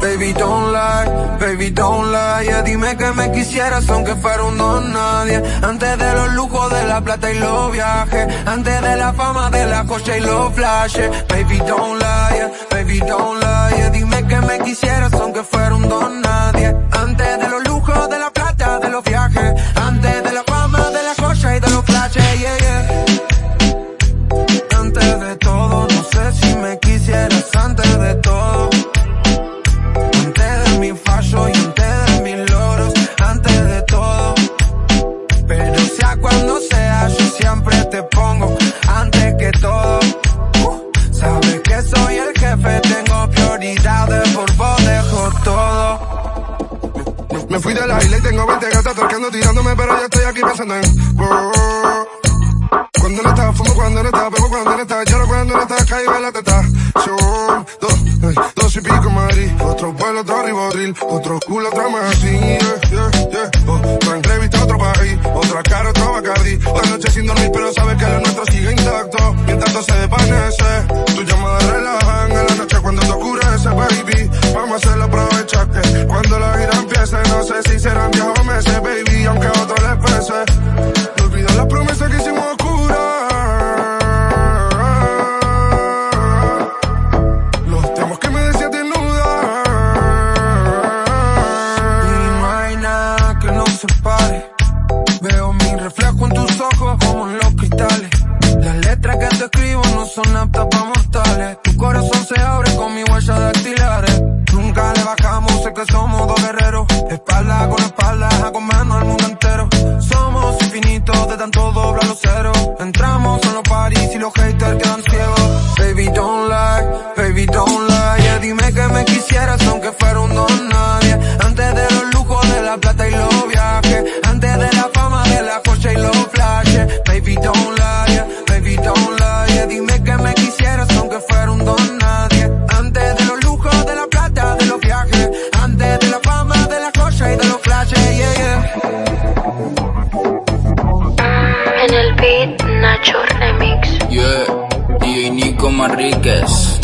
Baby, don't lie, baby, don't lie. Yeah, dime que me quisieras aunque fuera un don nadie. Antes de los lujos de la plata y los viajes. Antes de la fama de la coche y los flashes. Baby, don't lie, baby, don't lie. Dime que me quisieras aunque fuera un don nadie. Antes de los lujos de la plata, de los viajes. Fui de la isla y tengo 20 gatas tocando, tirándome, pero ya estoy aquí pensando en. oh. Cuando no estaba fumo, cuando no estaba bebo, cuando no estaba lloro, cuando no estaba caído en la teta. Yo, dos, ay, dos y pico Madrid, otro vuelo, otro ribotril, otro culo, otro más yeah, yeah, yeah. Otra entrevista, otro son aptas para mortales. Tu corazón se abre con mi huella dactilares. Nunca le bajamos, sé que somos dos guerreros. Espalda con espalda, a comernos al mundo entero. Somos infinitos de tanto doblar los ceros. Entramos en los paris y los haters quedan ciegos. Baby, don't lie, baby, don't lie. Yeah, dime que me quisieras aunque fuera me quisieras aunque fuera un don nadie. Antes de los lujos de la plata, de los viajes. Antes de la fama de la coche y de los flashes, yeah, yeah. En el beat Nacho Remix. Yeah, DJ Nico Marríquez.